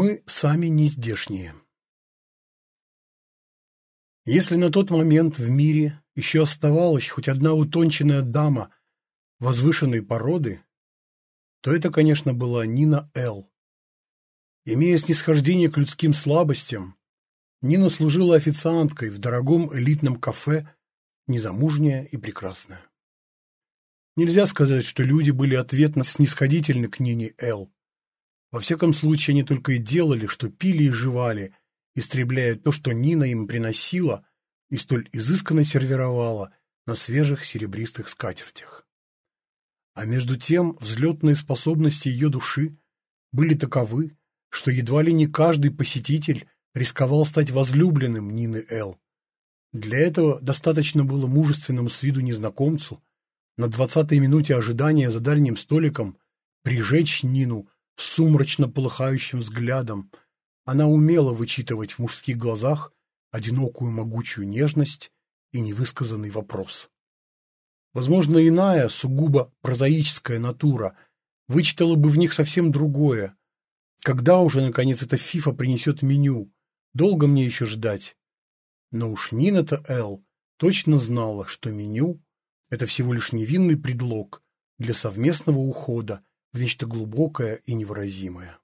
Мы сами не здешние. Если на тот момент в мире еще оставалась хоть одна утонченная дама возвышенной породы, то это, конечно, была Нина Л. Имея снисхождение к людским слабостям, Нина служила официанткой в дорогом элитном кафе, незамужняя и прекрасная. Нельзя сказать, что люди были ответно снисходительны к Нине Л. Во всяком случае, они только и делали, что пили и жевали, истребляя то, что Нина им приносила и столь изысканно сервировала на свежих серебристых скатертях. А между тем взлетные способности ее души были таковы, что едва ли не каждый посетитель рисковал стать возлюбленным Нины Л. Для этого достаточно было мужественному с виду незнакомцу на двадцатой минуте ожидания за дальним столиком прижечь Нину сумрачно полыхающим взглядом. Она умела вычитывать в мужских глазах одинокую могучую нежность и невысказанный вопрос. Возможно, иная, сугубо прозаическая натура вычитала бы в них совсем другое. Когда уже, наконец, эта фифа принесет меню? Долго мне еще ждать? Но уж Нина-то Эл точно знала, что меню – это всего лишь невинный предлог для совместного ухода в нечто глубокое и невыразимое.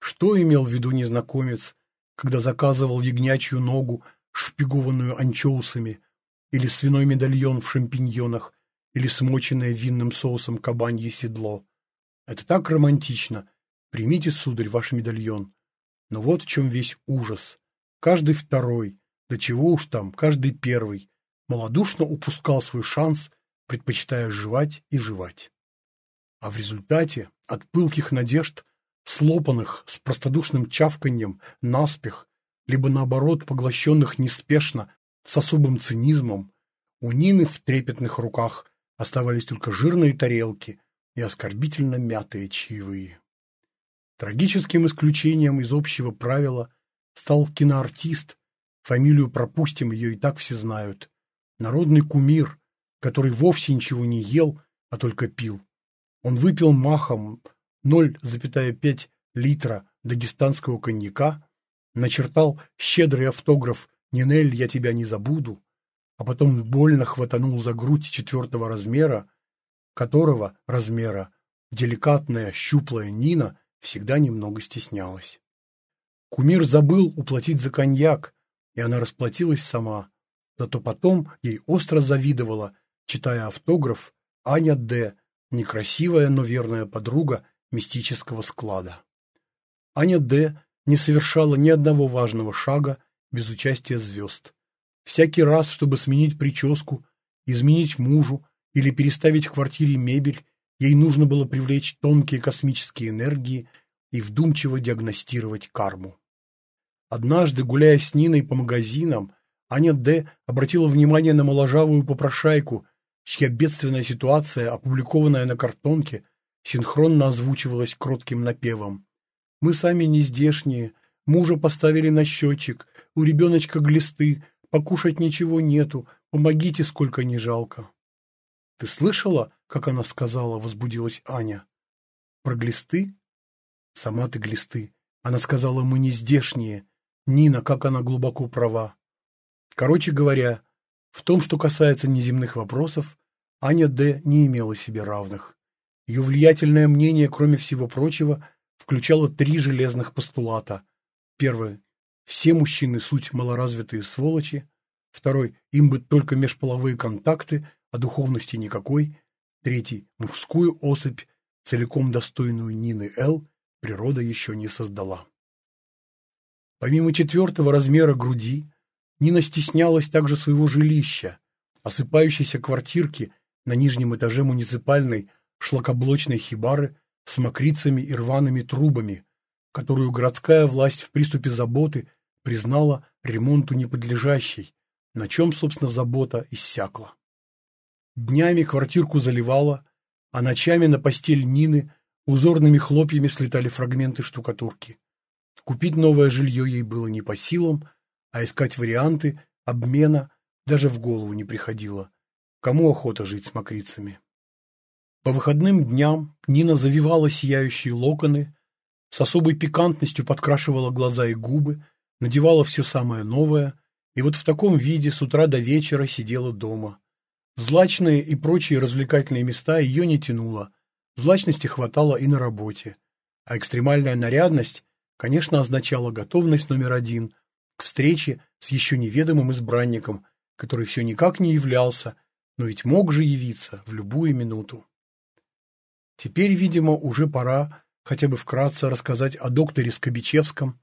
Что имел в виду незнакомец, когда заказывал ягнячью ногу, шпигованную анчоусами, или свиной медальон в шампиньонах, или смоченное винным соусом кабанье седло? Это так романтично. Примите, сударь, ваш медальон. Но вот в чем весь ужас. Каждый второй, да чего уж там, каждый первый, малодушно упускал свой шанс, предпочитая жевать и жевать. А в результате от пылких надежд, слопанных с простодушным чавканьем наспех, либо наоборот поглощенных неспешно, с особым цинизмом, у Нины в трепетных руках оставались только жирные тарелки и оскорбительно мятые чаевые. Трагическим исключением из общего правила стал киноартист, фамилию пропустим, ее и так все знают, народный кумир, который вовсе ничего не ел, а только пил. Он выпил махом 0,5 литра дагестанского коньяка, начертал щедрый автограф «Нинель, я тебя не забуду», а потом больно хватанул за грудь четвертого размера, которого размера деликатная щуплая Нина всегда немного стеснялась. Кумир забыл уплатить за коньяк, и она расплатилась сама, зато потом ей остро завидовала, читая автограф, Аня Д., некрасивая, но верная подруга мистического склада. Аня Д. не совершала ни одного важного шага без участия звезд. Всякий раз, чтобы сменить прическу, изменить мужу или переставить в квартире мебель, ей нужно было привлечь тонкие космические энергии и вдумчиво диагностировать карму. Однажды, гуляя с Ниной по магазинам, Аня Д. обратила внимание на моложавую попрошайку, чья бедственная ситуация, опубликованная на картонке, синхронно озвучивалась кротким напевом. «Мы сами не здешние, мужа поставили на счетчик, у ребеночка глисты, покушать ничего нету, помогите, сколько не жалко». «Ты слышала, как она сказала?» — возбудилась Аня. «Про глисты?» «Сама ты глисты. Она сказала, мы не здешние. Нина, как она глубоко права. Короче говоря, в том, что касается неземных вопросов, Аня Д. не имела себе равных. Ее влиятельное мнение, кроме всего прочего, включало три железных постулата. Первый – все мужчины – суть малоразвитые сволочи. Второй – им бы только межполовые контакты, а духовности никакой. Третий – мужскую особь, целиком достойную Нины Л., природа еще не создала. Помимо четвертого размера груди, Нина стеснялась также своего жилища, осыпающейся квартирки на нижнем этаже муниципальной шлакоблочной хибары с мокрицами и рваными трубами, которую городская власть в приступе заботы признала ремонту неподлежащей, на чем, собственно, забота иссякла. Днями квартирку заливала, а ночами на постель Нины узорными хлопьями слетали фрагменты штукатурки. Купить новое жилье ей было не по силам, а искать варианты обмена даже в голову не приходило. Кому охота жить с мокрицами? По выходным дням Нина завивала сияющие локоны, с особой пикантностью подкрашивала глаза и губы, надевала все самое новое, и вот в таком виде с утра до вечера сидела дома. В злачные и прочие развлекательные места ее не тянуло, злачности хватало и на работе, а экстремальная нарядность, конечно, означала готовность номер один к встрече с еще неведомым избранником, который все никак не являлся, но ведь мог же явиться в любую минуту. Теперь, видимо, уже пора хотя бы вкратце рассказать о докторе Скобичевском,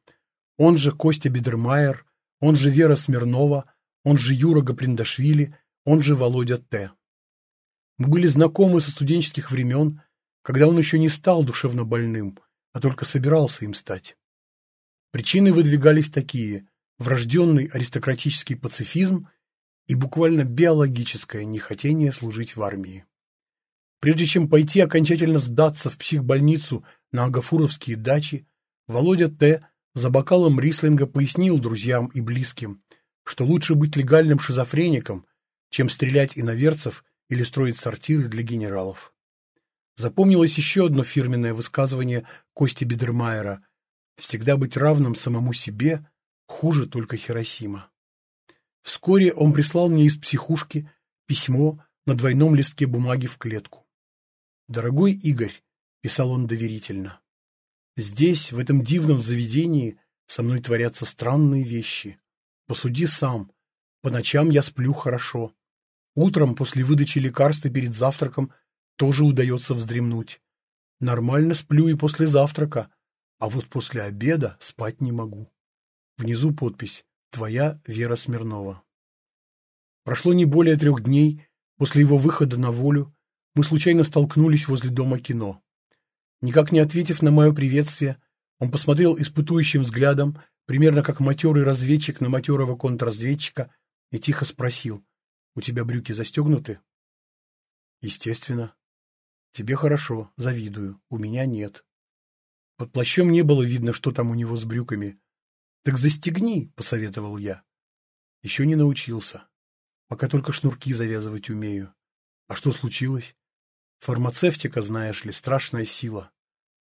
он же Костя Бедермайер, он же Вера Смирнова, он же Юра Гаприндашвили, он же Володя Т. Мы были знакомы со студенческих времен, когда он еще не стал душевно больным, а только собирался им стать. Причины выдвигались такие – врожденный аристократический пацифизм и буквально биологическое нехотение служить в армии. Прежде чем пойти окончательно сдаться в психбольницу на Агафуровские дачи, Володя Т. за бокалом рислинга пояснил друзьям и близким, что лучше быть легальным шизофреником, чем стрелять иноверцев или строить сортиры для генералов. Запомнилось еще одно фирменное высказывание Кости Бедермайера «Всегда быть равным самому себе хуже только Хиросима». Вскоре он прислал мне из психушки письмо на двойном листке бумаги в клетку. «Дорогой Игорь», — писал он доверительно, — «здесь, в этом дивном заведении, со мной творятся странные вещи. Посуди сам. По ночам я сплю хорошо. Утром после выдачи лекарства перед завтраком тоже удается вздремнуть. Нормально сплю и после завтрака, а вот после обеда спать не могу. Внизу подпись «Твоя Вера Смирнова». Прошло не более трех дней после его выхода на волю, мы случайно столкнулись возле дома кино. Никак не ответив на мое приветствие, он посмотрел испытующим взглядом, примерно как матерый разведчик на матерого контрразведчика, и тихо спросил, «У тебя брюки застегнуты?» «Естественно». «Тебе хорошо, завидую, у меня нет». Под плащом не было видно, что там у него с брюками. «Так застегни», — посоветовал я. Еще не научился. Пока только шнурки завязывать умею. А что случилось? Фармацевтика, знаешь ли, страшная сила.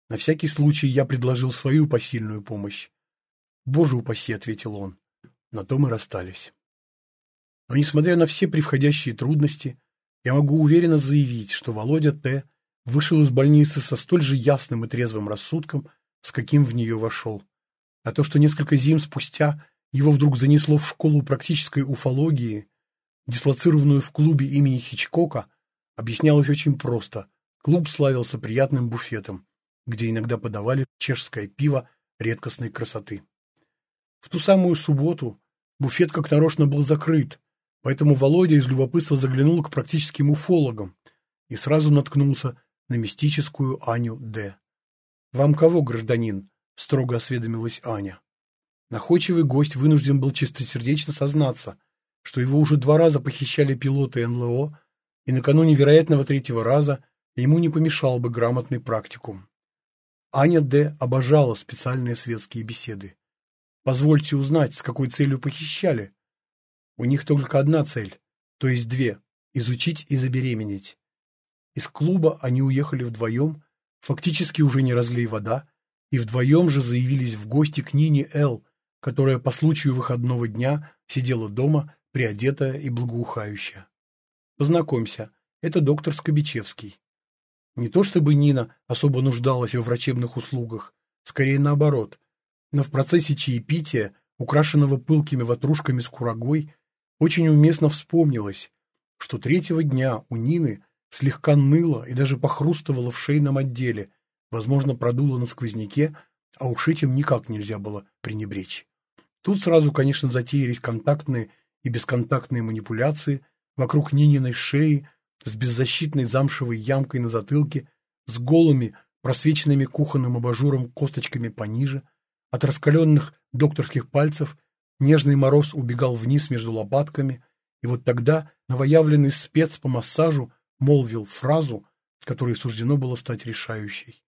На всякий случай я предложил свою посильную помощь. «Боже упаси», — ответил он. На то мы расстались. Но, несмотря на все превходящие трудности, я могу уверенно заявить, что Володя Т. вышел из больницы со столь же ясным и трезвым рассудком, с каким в нее вошел. А то, что несколько зим спустя его вдруг занесло в школу практической уфологии, дислоцированную в клубе имени Хичкока, Объяснялось очень просто. Клуб славился приятным буфетом, где иногда подавали чешское пиво редкостной красоты. В ту самую субботу буфет как нарочно был закрыт, поэтому Володя из любопытства заглянул к практическим уфологам и сразу наткнулся на мистическую Аню Д. «Вам кого, гражданин?» – строго осведомилась Аня. Находчивый гость вынужден был чистосердечно сознаться, что его уже два раза похищали пилоты НЛО, и накануне вероятного третьего раза ему не помешал бы грамотный практикум. Аня Д. обожала специальные светские беседы. Позвольте узнать, с какой целью похищали. У них только одна цель, то есть две – изучить и забеременеть. Из клуба они уехали вдвоем, фактически уже не разлей вода, и вдвоем же заявились в гости к Нине Л., которая по случаю выходного дня сидела дома, приодетая и благоухающая. Познакомься, это доктор Скобичевский. Не то чтобы Нина особо нуждалась во врачебных услугах, скорее наоборот. Но в процессе чаепития, украшенного пылкими ватрушками с курагой, очень уместно вспомнилось, что третьего дня у Нины слегка ныло и даже похрустывало в шейном отделе, возможно, продуло на сквозняке, а уж этим никак нельзя было пренебречь. Тут сразу, конечно, затеялись контактные и бесконтактные манипуляции, вокруг Нининой шеи, с беззащитной замшевой ямкой на затылке, с голыми, просвеченными кухонным абажуром косточками пониже. От раскаленных докторских пальцев нежный мороз убегал вниз между лопатками, и вот тогда новоявленный спец по массажу молвил фразу, которой суждено было стать решающей.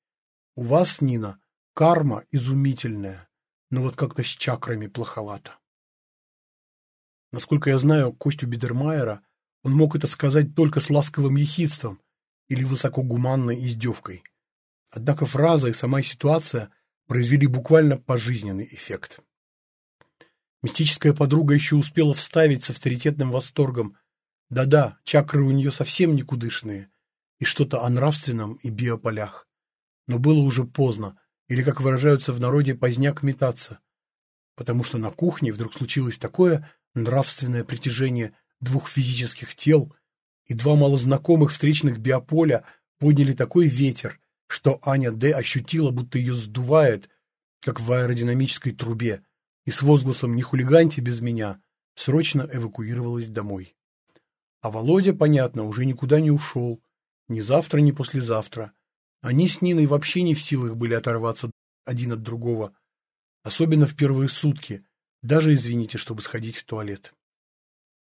«У вас, Нина, карма изумительная, но вот как-то с чакрами плоховато». Насколько я знаю Костю Бедермайера, он мог это сказать только с ласковым ехидством или высокогуманной издевкой. Однако фраза и сама ситуация произвели буквально пожизненный эффект. Мистическая подруга еще успела вставить с авторитетным восторгом. Да-да, чакры у нее совсем никудышные. И что-то о нравственном и биополях. Но было уже поздно, или, как выражаются в народе, поздняк метаться. Потому что на кухне вдруг случилось такое нравственное притяжение двух физических тел, и два малознакомых встречных биополя подняли такой ветер, что Аня Д. ощутила, будто ее сдувает, как в аэродинамической трубе, и с возгласом «Не хулиганьте без меня!» срочно эвакуировалась домой. А Володя, понятно, уже никуда не ушел. Ни завтра, ни послезавтра. Они с Ниной вообще не в силах были оторваться один от другого. Особенно в первые сутки. Даже, извините, чтобы сходить в туалет.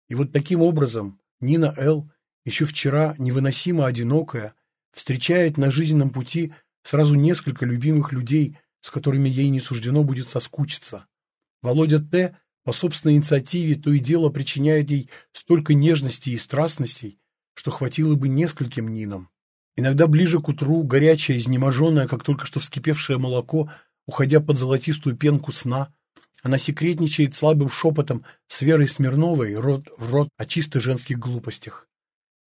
И вот таким образом Нина Л., еще вчера невыносимо одинокая, встречает на жизненном пути сразу несколько любимых людей, с которыми ей не суждено будет соскучиться. Володя Т. по собственной инициативе то и дело причиняет ей столько нежности и страстностей, что хватило бы нескольким Нинам. Иногда ближе к утру, горячее, изнеможенное, как только что вскипевшее молоко, уходя под золотистую пенку сна, она секретничает слабым шепотом с Верой Смирновой рот в рот о чисто женских глупостях.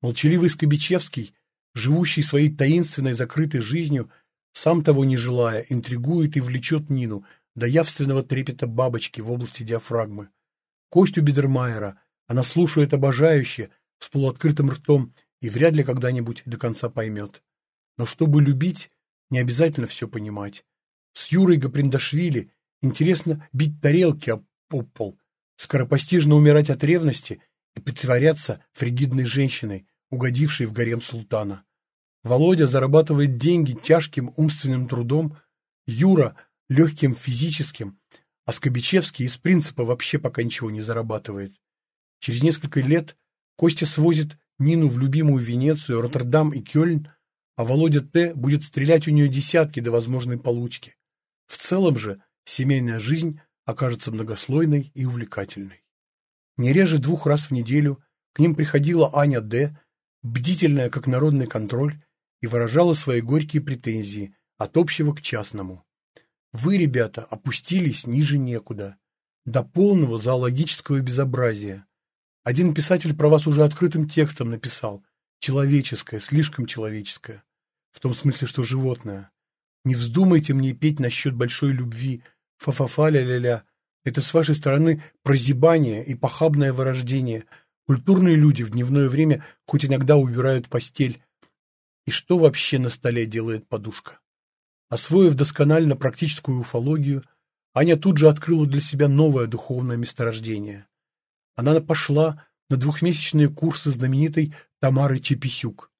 Молчаливый Скобичевский, живущий своей таинственной закрытой жизнью, сам того не желая, интригует и влечет Нину, до явственного трепета бабочки в области диафрагмы. Костю Бедермайера она слушает обожающе, с полуоткрытым ртом, и вряд ли когда-нибудь до конца поймет. Но чтобы любить, не обязательно все понимать. С Юрой Гаприндашвили интересно бить тарелки об пол, скоропостижно умирать от ревности и притворяться фригидной женщиной, угодившей в гарем султана. Володя зарабатывает деньги тяжким умственным трудом, Юра легким физическим, а Скобичевский из принципа вообще пока ничего не зарабатывает. Через несколько лет Костя свозит Нину в любимую Венецию, Роттердам и Кёльн, а Володя Т. будет стрелять у нее десятки до возможной получки. В целом же семейная жизнь окажется многослойной и увлекательной. Не реже двух раз в неделю к ним приходила Аня Д., бдительная как народный контроль, и выражала свои горькие претензии от общего к частному. Вы, ребята, опустились ниже некуда. До полного зоологического безобразия. Один писатель про вас уже открытым текстом написал. Человеческое, слишком человеческое. В том смысле, что животное. Не вздумайте мне петь насчет большой любви. Фа-фа-фа, ля-ля-ля. Это с вашей стороны прозябание и похабное вырождение. Культурные люди в дневное время хоть иногда убирают постель. И что вообще на столе делает подушка? Освоив досконально практическую уфологию, Аня тут же открыла для себя новое духовное месторождение. Она пошла на двухмесячные курсы знаменитой Тамары Чеписюк.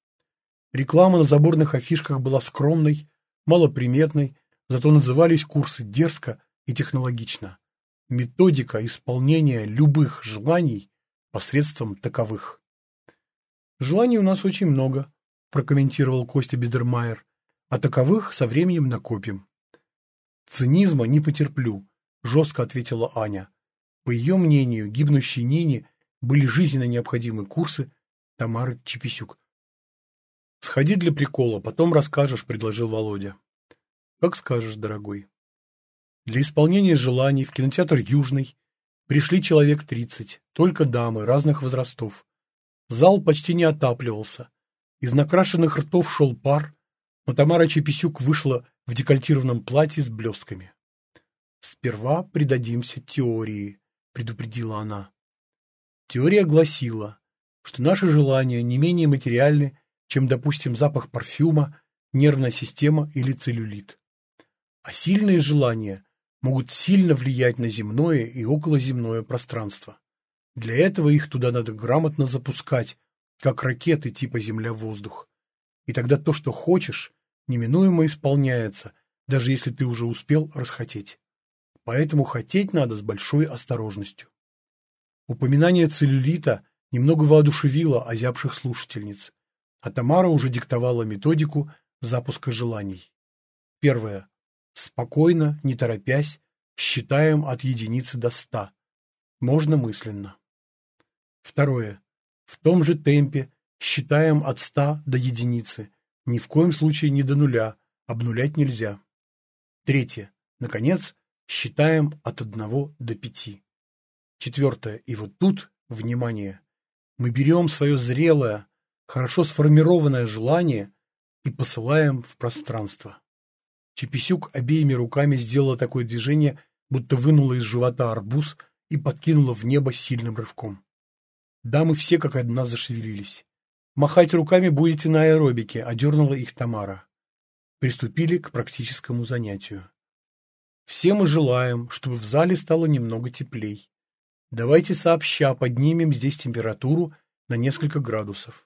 Реклама на заборных афишках была скромной, малоприметной, зато назывались курсы дерзко и технологично. Методика исполнения любых желаний посредством таковых. «Желаний у нас очень много», – прокомментировал Костя Бедермайер а таковых со временем накопим. Цинизма не потерплю, жестко ответила Аня. По ее мнению, гибнущей Нине были жизненно необходимы курсы Тамары Чеписюк. «Сходи для прикола, потом расскажешь», — предложил Володя. «Как скажешь, дорогой». Для исполнения желаний в кинотеатр «Южный» пришли человек тридцать, только дамы разных возрастов. Зал почти не отапливался. Из накрашенных ртов шел пар, но Тамара Чеписюк вышла в декольтированном платье с блестками. «Сперва придадимся теории», — предупредила она. Теория гласила, что наши желания не менее материальны, чем, допустим, запах парфюма, нервная система или целлюлит. А сильные желания могут сильно влиять на земное и околоземное пространство. Для этого их туда надо грамотно запускать, как ракеты типа Земля-воздух. И тогда то, что хочешь, неминуемо исполняется, даже если ты уже успел расхотеть. Поэтому хотеть надо с большой осторожностью. Упоминание целлюлита немного воодушевило озябших слушательниц, а Тамара уже диктовала методику запуска желаний. Первое. Спокойно, не торопясь, считаем от единицы до ста. Можно мысленно. Второе. В том же темпе считаем от ста до единицы, ни в коем случае не до нуля, обнулять нельзя. Третье. Наконец, считаем от одного до пяти. Четвертое. И вот тут, внимание, мы берем свое зрелое, хорошо сформированное желание и посылаем в пространство. Чеписюк обеими руками сделала такое движение, будто вынула из живота арбуз и подкинула в небо сильным рывком. Дамы все как одна зашевелились. «Махать руками будете на аэробике», — одернула их Тамара. Приступили к практическому занятию. Все мы желаем, чтобы в зале стало немного теплей. Давайте сообща поднимем здесь температуру на несколько градусов.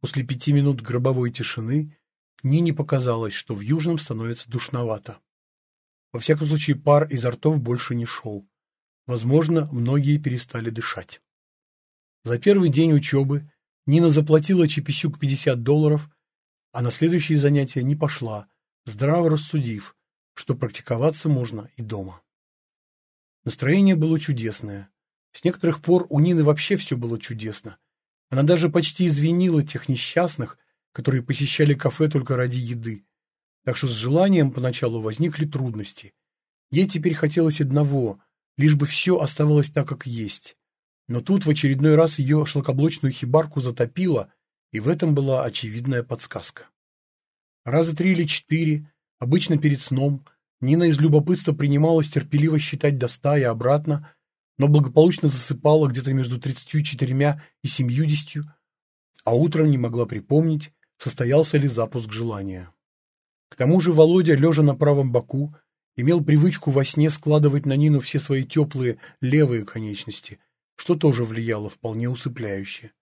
После пяти минут гробовой тишины Нине показалось, что в Южном становится душновато. Во всяком случае, пар изо ртов больше не шел. Возможно, многие перестали дышать. За первый день учебы Нина заплатила Чеписюк 50 долларов, а на следующие занятия не пошла, здраво рассудив, что практиковаться можно и дома. Настроение было чудесное. С некоторых пор у Нины вообще все было чудесно. Она даже почти извинила тех несчастных, которые посещали кафе только ради еды. Так что с желанием поначалу возникли трудности. Ей теперь хотелось одного, лишь бы все оставалось так, как есть. Но тут в очередной раз ее шлакоблочную хибарку затопило, и в этом была очевидная подсказка. Раза три или четыре, обычно перед сном, Нина из любопытства принималась терпеливо считать до ста и обратно, но благополучно засыпала где-то между тридцатью четырьмя и семьюдесятью, а утром не могла припомнить, состоялся ли запуск желания. К тому же Володя, лежа на правом боку, имел привычку во сне складывать на Нину все свои теплые левые конечности – что тоже влияло вполне усыпляюще.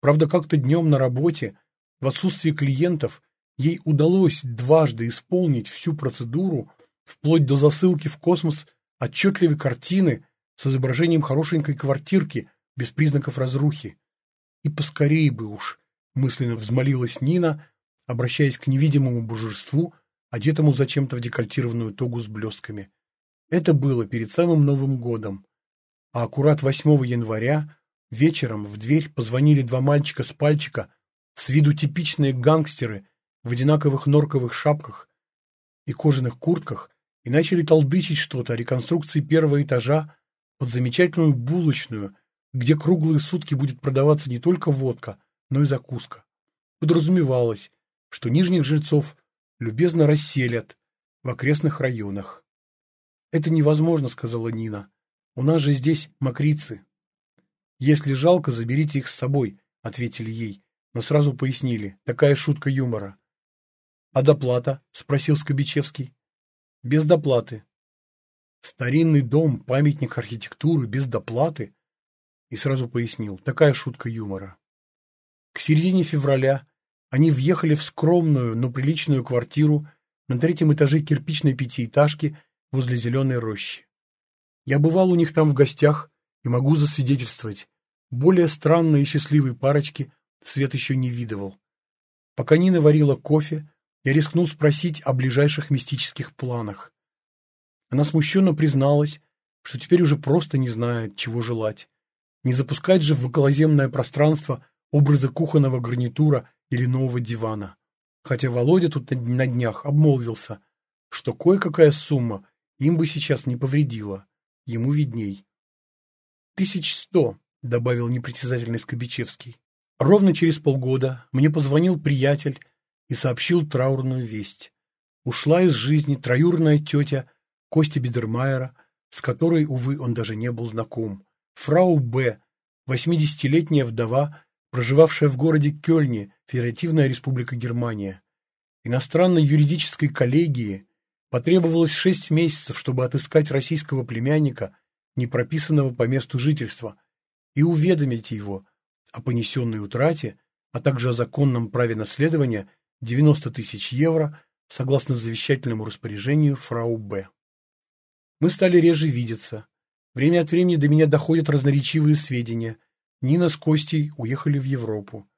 Правда, как-то днем на работе, в отсутствие клиентов, ей удалось дважды исполнить всю процедуру, вплоть до засылки в космос отчетливой картины с изображением хорошенькой квартирки без признаков разрухи. И поскорее бы уж, мысленно взмолилась Нина, обращаясь к невидимому божеству, одетому зачем-то в декольтированную тогу с блестками. Это было перед самым Новым годом, а аккурат 8 января вечером в дверь позвонили два мальчика с пальчика, с виду типичные гангстеры в одинаковых норковых шапках и кожаных куртках, и начали толдычить что-то о реконструкции первого этажа под замечательную булочную, где круглые сутки будет продаваться не только водка, но и закуска. Подразумевалось, что нижних жильцов любезно расселят в окрестных районах. «Это невозможно», — сказала Нина. У нас же здесь мокрицы. Если жалко, заберите их с собой, ответили ей, но сразу пояснили. Такая шутка юмора. А доплата? Спросил Скобичевский. Без доплаты. Старинный дом, памятник архитектуры, без доплаты? И сразу пояснил. Такая шутка юмора. К середине февраля они въехали в скромную, но приличную квартиру на третьем этаже кирпичной пятиэтажки возле зеленой рощи. Я бывал у них там в гостях и могу засвидетельствовать. Более странной и счастливой парочки Свет еще не видывал. Пока Нина варила кофе, я рискнул спросить о ближайших мистических планах. Она смущенно призналась, что теперь уже просто не знает, чего желать. Не запускать же в околоземное пространство образы кухонного гарнитура или нового дивана. Хотя Володя тут на днях обмолвился, что кое-какая сумма им бы сейчас не повредила. Ему видней. «Тысяч сто», — добавил непритязательный Скобичевский. Ровно через полгода мне позвонил приятель и сообщил траурную весть. Ушла из жизни троюрная тетя Костя Бедермайера, с которой, увы, он даже не был знаком. Фрау Б., восьмидесятилетняя вдова, проживавшая в городе Кёльне, Федеративная Республика Германия. Иностранной юридической коллегии Потребовалось шесть месяцев, чтобы отыскать российского племянника, не прописанного по месту жительства, и уведомить его о понесенной утрате, а также о законном праве наследования 90 тысяч евро согласно завещательному распоряжению фрау Б. Мы стали реже видеться. Время от времени до меня доходят разноречивые сведения. Нина с Костей уехали в Европу.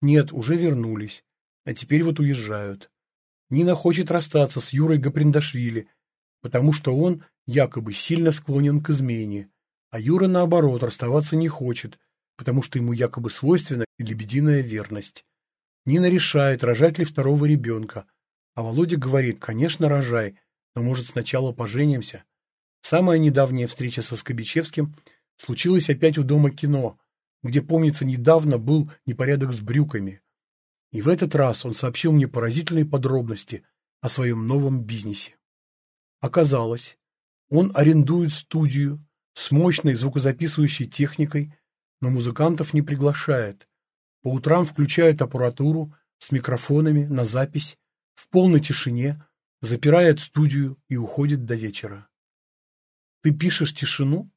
Нет, уже вернулись, а теперь вот уезжают. Нина хочет расстаться с Юрой Гаприндашвили, потому что он якобы сильно склонен к измене, а Юра, наоборот, расставаться не хочет, потому что ему якобы свойственна лебединая верность. Нина решает, рожать ли второго ребенка, а Володя говорит, конечно, рожай, Но, может, сначала поженимся? Самая недавняя встреча со Скобичевским случилась опять у Дома кино, где, помнится, недавно был непорядок с брюками. И в этот раз он сообщил мне поразительные подробности о своем новом бизнесе. Оказалось, он арендует студию с мощной звукозаписывающей техникой, но музыкантов не приглашает. По утрам включает аппаратуру с микрофонами на запись в полной тишине, запирает студию и уходит до вечера. Ты пишешь тишину?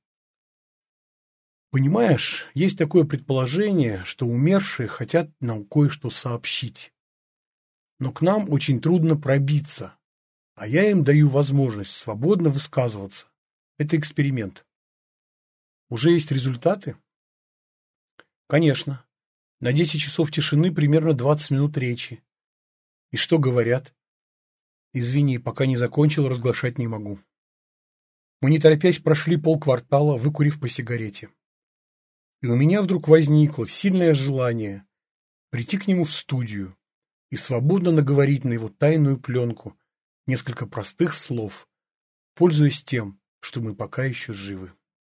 Понимаешь, есть такое предположение, что умершие хотят нам кое-что сообщить. Но к нам очень трудно пробиться, а я им даю возможность свободно высказываться. Это эксперимент. Уже есть результаты? Конечно. На 10 часов тишины примерно 20 минут речи. И что говорят? Извини, пока не закончил, разглашать не могу. Мы не торопясь прошли полквартала, выкурив по сигарете. И у меня вдруг возникло сильное желание прийти к нему в студию и свободно наговорить на его тайную пленку несколько простых слов, пользуясь тем, что мы пока еще живы.